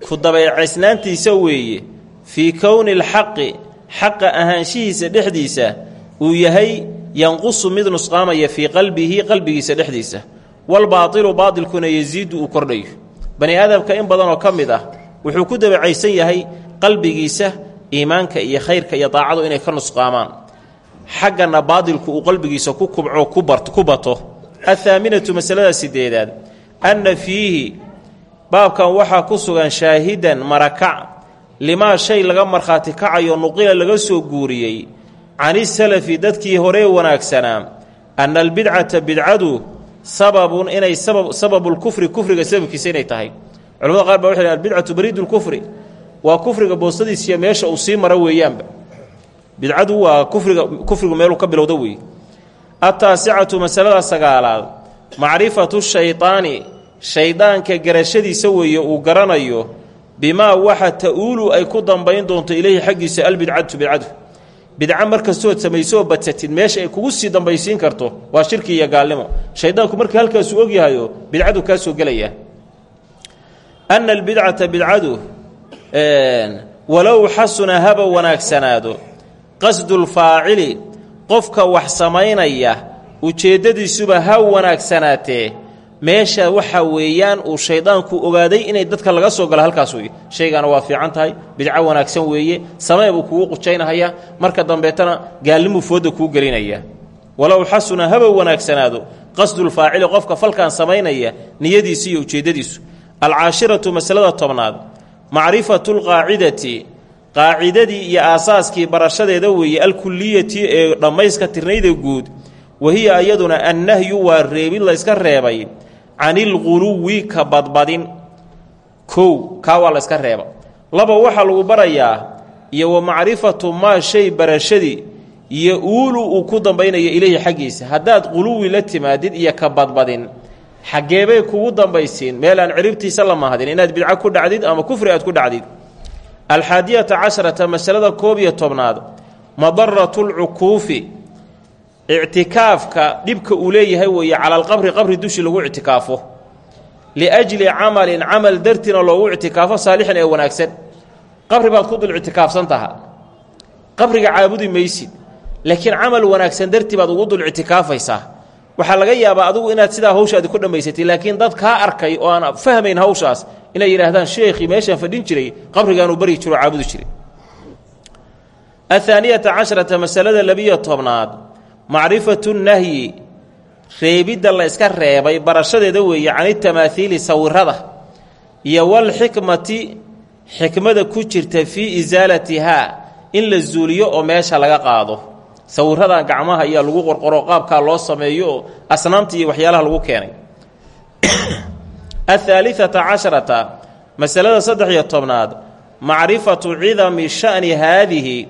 ku dabeecaysnaantiisa weeye fii kowni alxaqi xaqa ahaanshihiisa dhexdiisa uu yahay yanqusu mid nusqaamaya fii qalbihi qalbigiisa dhexdiisa. Walbaatilu baatilkuna yasiidu uu kordhayo. Bani aadamka in badanoo ka mid ah wuxuu ku dabacaysan yahay qalbigiisa iimaanka iyo khayrka iyo daacadu inay ka nusqaamaan xaggana baadilku uu qalbigiisa ku kubco ku bato. Athaaminatu masalada sideedaad anna fiihi baabkan waxaa ku sugan shaahidan marakac limaa shay laga markhaati kacayo nuqila laga soo guuriyey canisalafi dadkii horee wanaagsanaa anna albidcata bidcadu sababun inay sababulkufri kufriga sababkiisa inay tahay. Culamada qaar baa waxay hn albidcatu bariidulkufri waa kufriga boostadiisiiyo meesha uu sii maro weeyaanba bidcadu waa kufriga kufrigu meeluu ka bilowda weeye ataasicatu masalada sagaalaad macrifatu shaydaani shaydaanka garashadiisa weeye uu garanayo bimaa waxa ta'uulu ay ku dambayn doonto ileyhi xaggiisa albidcatu bidcadu. Bidca markastood samaysooo badsatid meesha ay kugu sii dambaysiin karto waa shirki iyo gaalnimo. Shaydaanku markii halkaasuu ogyahayo bidcadu kaa soo gelaya. Anna albidcata bidcadu walow xasuna haba wanaagsanaado qasdulfaacili qofka wax samaynaya ujeeddadiisuba ha wanaagsanaatee meesha waxa weeyaan uu shaydaanku ogaaday inay dadka laga soo galo halkaas wey shaygana waa fiican tahay bidco wanaagsan weeye samee buu kugu qujaynahaya marka dambeetana gaalnimuu fooda kuu gelinaya. Walow xasuna haba wanaagsanaado qasdulfaacili qofka falkan samaynaya niyadiisu iyo ujeeddadiisu. Alcaashiratu masalada tobnaad macrifatu lqaacidati qaacidadii iyo aasaaskii barashadeeda weeye alkuliyati ee dhammayska tirnayda guud wahiya iyaduna annahyu waa reebid layska reebay canilquluwi ka badbadin. Kow kaa waa layska reeba. Laba waxaa lagu barayaa iyo wa macrifatu maa shay barashadii iyo uulu uu ku dambaynayo ileyhi xaggiisa. Haddaad quluwi la timaadid iyo ka badbadin xaggeebay kugu dambaysiin meel aan ciribtiisa la mahadin inaad bidco ku dhacdid ama kufri aad ku dhacdid alxaadiyata casharata masalada koob iyo tobnaad madaratu lcukuufi ictikaafka dhibka uu leeyahay weeye cala alqabri qabri dushi lagu ictikaafo. Liajli camalin camal dartina loogu ictikaafo saalixin ee wanaagsan. Qabri baad ku dul ictikaafsan taha. Qabriga caabudi maysid laakiin camal wanaagsan dartii baad ugu dul ictikaafaysaa waxaa laga yaabaa adugu inaad sidaa hawshaadi ku dhammaysatay laakiin dad kaa arkay oo aan fahmayn hawshaas inay yidhaahdaan sheekhii meeshaan fadhin jiray qabrigaanuu baryi jiro caabudi jiray. Athaaniyata casharata masalada labiyo tobnaad macrifatu nahyi reebidda la iska reebay barashadeeda weeye canitamaaiili sawirada iyo walxikmati xikmada ku jirta fii isaalatihaa in la zuuliyo oo meesha laga qaado sawiradan gacmaha ayaa lagu qorqoro qaabkaa loo sameeyo asnaamta iyo waxyaalaha lagu keenay. Ahaaliata casharata masalada saddex iyo tobnaad macrifatu cidami sha'ni haadihi.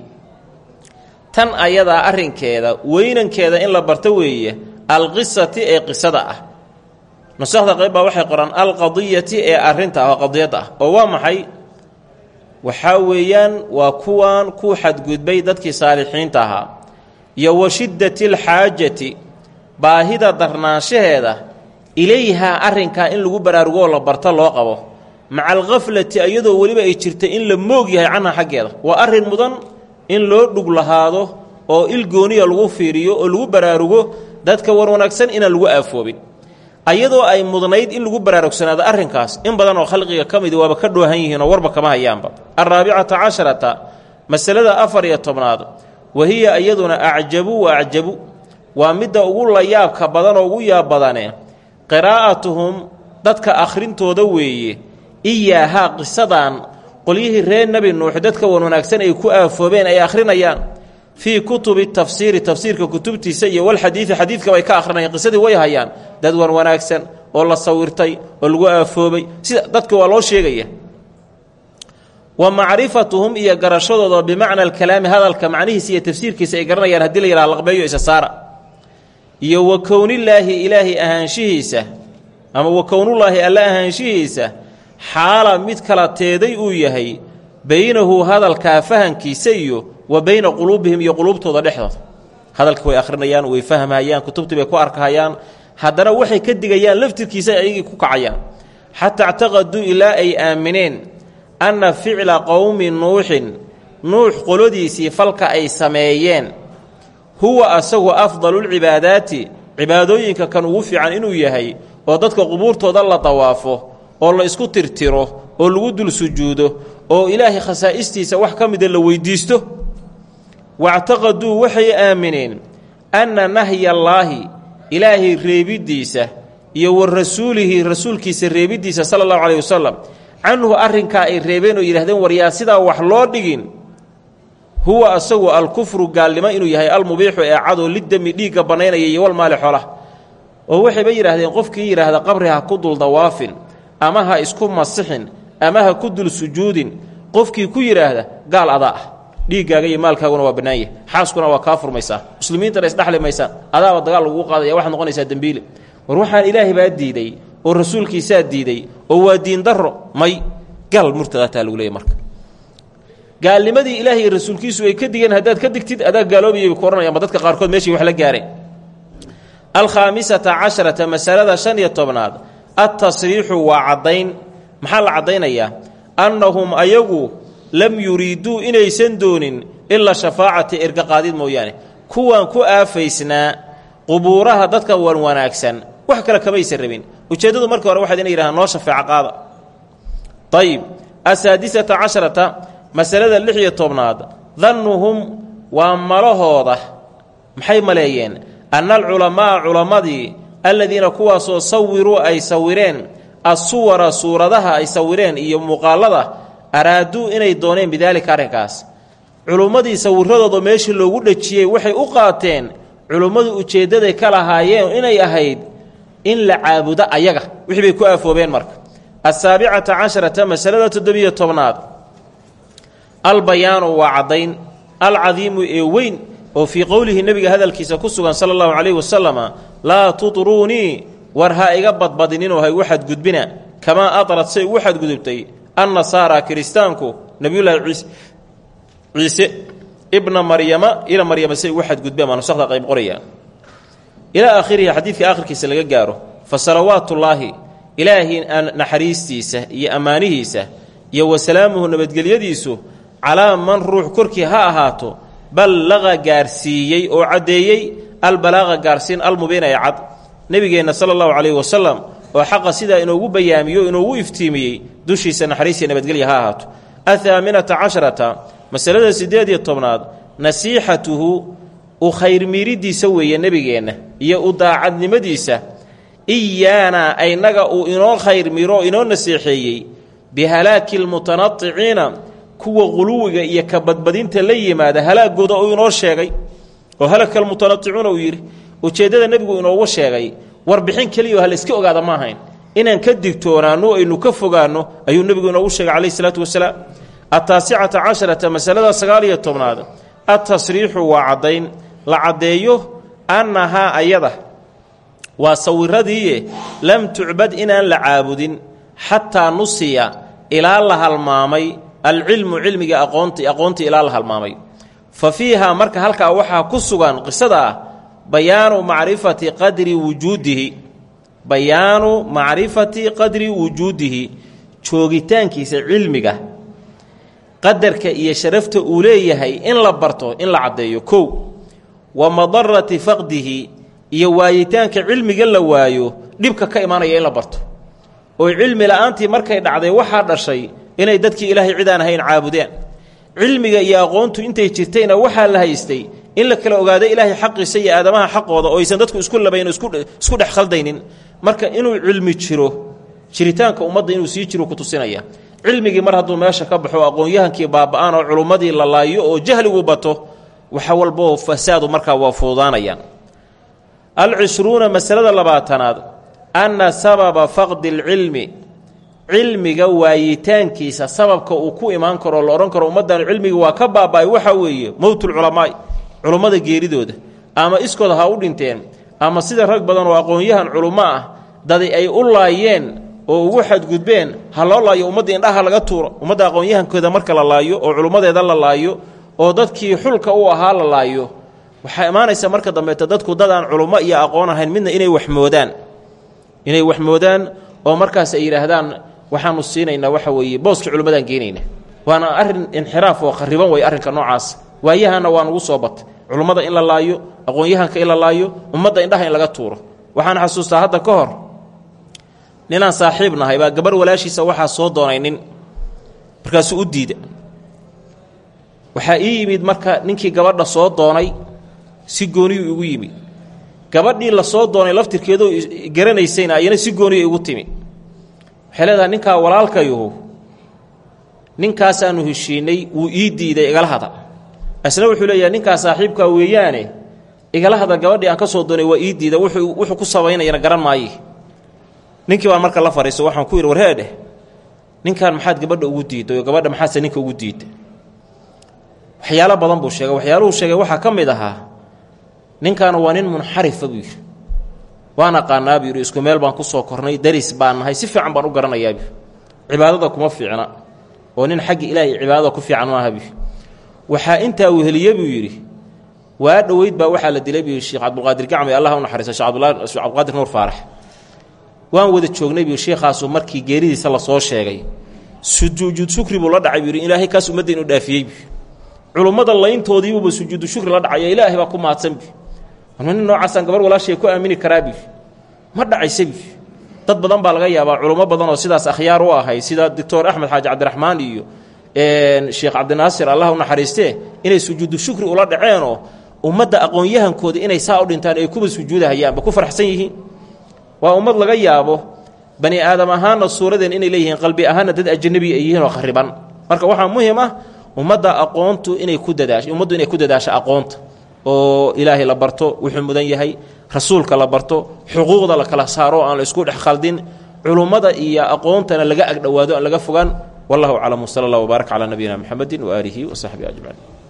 Tan ayadaa arrinkeeda weynankeeda in la barto weeye alqisati ee qisada ah. Nusakhda qayb baa waxay qoraan alqadiyati ee arrinta ah oo qadiyadda ah. Oo waa maxay? Waxaa weeyaan waa kuwan ku xadgudbay dadkii saalixiinta ahaa iyo wa shiddati baahida darnaanshaheeda ilayhaa arrinkaa in lagu baraarugoo la barto loo qabo. Maca alkhaflati iyadoo weliba ay jirta in la moog yahay canha xaggeeda. Waa arrin mudan in loo dhug lahaado oo il gooniya lagu fiiriyo oo lagu baraarugo dadka war wanaagsan inaan lagu aafoobin. Ayadoo ay mudnayd in lagu baraarugsanaado arrinkaas in badan oo khalqiga ka midi waaba ka dhoohan yihiinoo warba kama hayaanba. Alraabicata casharata masalada afar iyo tobnaad wa hiya iyaduna acjabu wa acjabu. Waa midda ugu layaabka badan oo ugu yaab badane qiraa'atuhum dadka akhrintooda weeye iyaahaa qisadan qolyihii reer nebi nuux dadka wan wanaagsan ay ku aafoobeen ay akhrinayaan. Fii kutubi tafsiiri tafsiirka kutubtiisa iyo walxadiidi xadiidkaba ay ka akhrinayaan qisadii way hayaan. Dad wan wanaagsan oo la sawirtay oo lagu aafoobay. Sida dadka waa loo sheegaya wa macrifatuhum iyo garashadooda bimacna alkalaami hadalka macnihiisa iyo tafsiirkiisa ay garanayaan haddii la yidhaha laqbeeyo isa saara. Iyo wa kownillaahi ilaahay ahaanshihiisa ama wa kownullaahi alla ahaanshihiisa xaala mid kala teeday uu yahay baynahu hadalkaa fahankiisa iyo wa bayna quluubihim iyo quluubtooda dhexdooda. Hadalka way akhrinayaan way fahmhayaan kutubtii bay ku arkahayaan. Haddana waxay ka digayaan laftirkiisa ayagii ku kacayaan. Xataa ictaqaduu ilaa ay aamineen anna ficla qowmi nuuxin nuux qolodiisii falka ay sameeyeen huwa asagu afdalulcibaadaati cibaadooyinka kan ugu fiican inuu yahay oo dadka qubuurtooda la dawaafo oo la isku tirtiro oo lagu dul sujuudo oo ilaahay khasaa'istiisa wax ka mida la weydiisto wactaqaduu waxay aamineen anna nahyallaahi ilaahay reebiddiisa iyo wa rasuulihi rasuulkiisa reebiddiisa sala allahu caleyhi wasalam canhu arrinkaa ay reebeen oo yidhahdeen waryaa sidaa wax loo dhigin? Huwa asagu alkufru gaalnimo inuu yahay almubiixu ee cadoo lidami dhiigga bannaynaya iyo walmaali xolah oo waxayba yidhaahdeen qofkii yidhaahda qabri ha ku dul dawaafin ama ha isku masixin ama ha ku dul sujuudin qofkii ku yidhaahda gaal adaa ah dhiiggaaga iyo maalkaaguna waa bannaanya xaaskuna waa kaa furmaysaa muslimiintana isdhexli maysaan adaaba dagaal lagugu qaadaya waxaad noqonaysaa dembiile war waxaan ilaahay baa diiday oo rasuulkiisaa diiday oo waa diin darro may gaal murtadataa lagu leeyay marka. Gaalnimadii ilaahay rasuulkiisu ay ka digeen haddaad ka digtid adaa gaaloobayay ku odhanayaan ba dadka qaarkood meeshii wax la gaareen alkhaamisata casharata masalada shan iyo tobnaad adtasriixu waa caddayn. Maxaa la caddaynayaa? Annahum ayagu lam yuriiduu inaysan doonin ilaa shafaacati ergaqaadid mooyaane. Kuwan ku aafaysnaa qubuuraha dadka wan wanaagsan. Wax kale kamaysan rabin ujeeddadu markii hore waxayd inay yidhahdaan noo shafeeco qaada ayib asaadisata casharata masalada lix iyo tobnaad dannuhum waa malahooda. Maxay maleeyeen? Anna alculamaa culammadii alladiina kuwaasoo sawiruu ay sawireen assuwara suuradaha ay sawireen iyo muuqaalada araaduu inay dooneen bidaalika arrinkaas. Culummadii sawiradooda meeshii loogu dhejiyey waxay u qaateen culummadu ujeeddaday ka lahaayeen inay ahayd in la caabudo ayaga. Wixii bay ku aafoobeen marka. Asaabicata casharata masalada toddobiyo tobnaad. Albayaanu waa caddayn. Alcadiimu ee weyn oo fii qowlihi nebiga hadalkiisa ku sugan sala allahu calayhi wasalama laa tudruunii war ha iga badbadininoo ha igu xadgudbina. Kamaa adrad say ugu xadgudubtay annasaara kiristaanku nebiyullaahi ciise ciise ibna maryama ila maryama say ugu xadgudbeen baa nusakda qayb qorayaan ilaa aakhirihi xadiidka aakhirkiisa laga gaaro fa salawaatullaahi ilaahi naxariistiisa iyo ammaanihiisa iyo wasalaamuhu nabadgelyadiisu calaa man ruux korkii ha ahaato ballaqa gaarsiiyey oo caddeeyey albalaaqa gaarsiin almubiina ee cad. Nebigeenna sala allahu calayhi wasalam oo xaqa sidaa inoogu bayaamiyo inoogu iftiimiyey dushiisa naxariisiya nabadgelya ha ahaato. Athaaminata casharata masalada siddeed iyo tobnaad nasiixatuhu u khayrmiiriddiisa weeye nebigeenna iyo u daacadnimadiisa iyaana aynaga uu inoo khayrmiro oo inoo naseexeeyey bihalaaki lmutanaticiina kuwa quluwiga iyo ka badbadinta la yimaada halaagooda uu inoo sheegay. Oo halaka almutanaticuuna uu yidhi ujeeddada nebigu inoogu sheegay warbixin keliya ha la iska ogaada ma ahayn. Inaan ka digtoonaanno aynu ka fogaanno ayuu nebigu inoogu sheegay calayhi isalaatu wasalaam. Ataasicata casharata masalada sagaal iyo tobnaad adtasriixu waa caddayn. La caddeeyo annahaa ayada waa sawiradiiye lam tucbad inaan la caabudin xataa nusiya ilaa la halmaamay alcilmu cilmiga aqoonti aqoontii ilaa la halmaamay. Fa fiihaa marka halkaa waxaa ku sugan qisada ah bayaanu macrifati qadri wujuudihi bayaanu macrifati qadri wujuudihi joogitaankiisa cilmiga qadarka iyo sharafta uu leeyahay in la barto in la caddeeyo. Kow wa madarati faqdihi iyo waayitaanka cilmiga la waayo dhibka ka imanaya in la barto. Oo cilmi la'aantii markay dhacday waxaa dhashay inay dadkii ilaahay cid aan ahayn caabudeen. Cilmiga iyo aqoontu intay jirtayna waxaa la haystay in la kala ogaado ilaahay xaqiisa iyo aadamaha xaqooda oo aysan dadku isku labayn isku dhex khaldaynin. Marka inuu cilmi jiro jiritaanka ummadda inuu sii jiro ku tusinaya. Cilmigii mar hadduu meesha ka baxo aqoon-yahankii baaba'aan oo culummadii la laayo oo jahligu bato waxa walboo fasaadu markaa waa fuudaanayaan alcishruuna masalada labaatanaad anna sababa faqdi alcilmi cilmiga waayitaankiisa sababka uu ku imaan karo la odhan karo ummaddan cilmiga waa ka baaba'ay waxaa weeye mowtulculamaa'i culummada geeridooda ama iskooda ha u dhinteen ama sida rag badan oo aqoon-yahan culummo ah dadi ay u laayeen oo ugu xadgudbeen ha loo laayo ummadda indhaha laga tuuro ummadda aqoon-yahankooda marka la laayo oo culummadeeda la laayo oo dadkii xulka u ahaa la laayo waxaa imaanaysa marka dambeeta dadku dad aan culummo iyo aqoon ahayn midna inay waxmoodaan inay waxmoodaan oo markaas ay yidhaahdaan waxaanu siinaynaa waxa weeye booskii culummadaan geenayna. Waana arrin inxiraaf oo khariban way arrinka noocaas. Waayahana waa nugu soo batay culummada in la laayo aqoon-yahanka in la laayo ummadda indhaha in laga tuuro. Waxaan xasuustaa hadda ka hor ninaan saaxiib baa gabarh walaashiisa waxaa soo doonay nin. Markaasuu u diida waxaa ii yimid marka ninkii gabadha soo doonay si gooniyuu igu yimid. Gabadhii la soo doonay laftirkeedoo garanaysayna ayana si gooniya igu timi. Waxay leedahay ninkaa walaalkayuhu ninkaasaanu heshiinay wuu ii diiday igala hadal. Isna wuxuu leeyahay ninkaa saaxiibkaa weeyaane igala hadal gabadhii aan ka soo doonay waa ii diida wuxuu ku sabaynayana garan maaye ninkii baan marka la fadhiiso waxaan ku yidhi warheedheh ninkan maxaad gabadha ugu diidday oo gabadha maxaadse ninka ugu diidday waxyaalo badan buu sheegay. Waxyaaluhu sheegay waxaa ka mid ahaa ninkaana waa nin munxarifa buu yidhi. Waan aqaanaa buu yidhi isku meel baan ku soo kornay daris baan si fiican baan u garanayaa cibaadada kuma fiicna oo nin xagga ilaahay cibaadada ku fiican maaha buu waxaa intaa weheliye buu yidhi waa dhoweyd baa waxaa la dilay buu sheekh cabdulqaadir gacmi allah u naxariista shekh cabdulqaadir nuur faarax. Waan wada joognay buu sheekhaasuu markii geeridiisa la soo sheegay. Sujuudu shukri buu la dhacay buu yidhi ilaahay kaas ummadda inuu dhaafiyey buu culummada layntoodiibuuba sujuudu shukri la dhacaya ilaahay baa ku mahadsan bi nin noocaasaan gabar walaashay ku aamini karaa bi ma dhacaysa bi dad badan baa laga yaabaa culummo badan oo sidaas akhyaar u ahay sida doctor axmed xaaji cabdiraxmaan iyo sheekh cabdinaasir allah u naxariistee inay sujuudu shukri ula dhaceenoo ummadda aqoon-yahankooda inay saa u dhintaan ay kuba sujuudahayaanba ku farxsan yihiin. Waa ummad laga yaabo bani aadam ahaanna suuradeen inay leeyihiin qalbi ahaanna dad ajanabi ay yihiin oo khariban. Marka waxaa muhiim ah ummadda aqoontu inay ku dadaasho ummaddu inay ku dadaasho aqoonta oo ilaahay la barto wuxuu mudan yahay rasuulka la barto xuquuqda la kala saaro aan la isku dhex khaldin culummada iyo aqoontana laga agdhowaado aan laga fogaan. Wallahu aclam wsala allah wbaarak calaa nabiyina mxamedi waaalihi wasaxbihi ajmaciin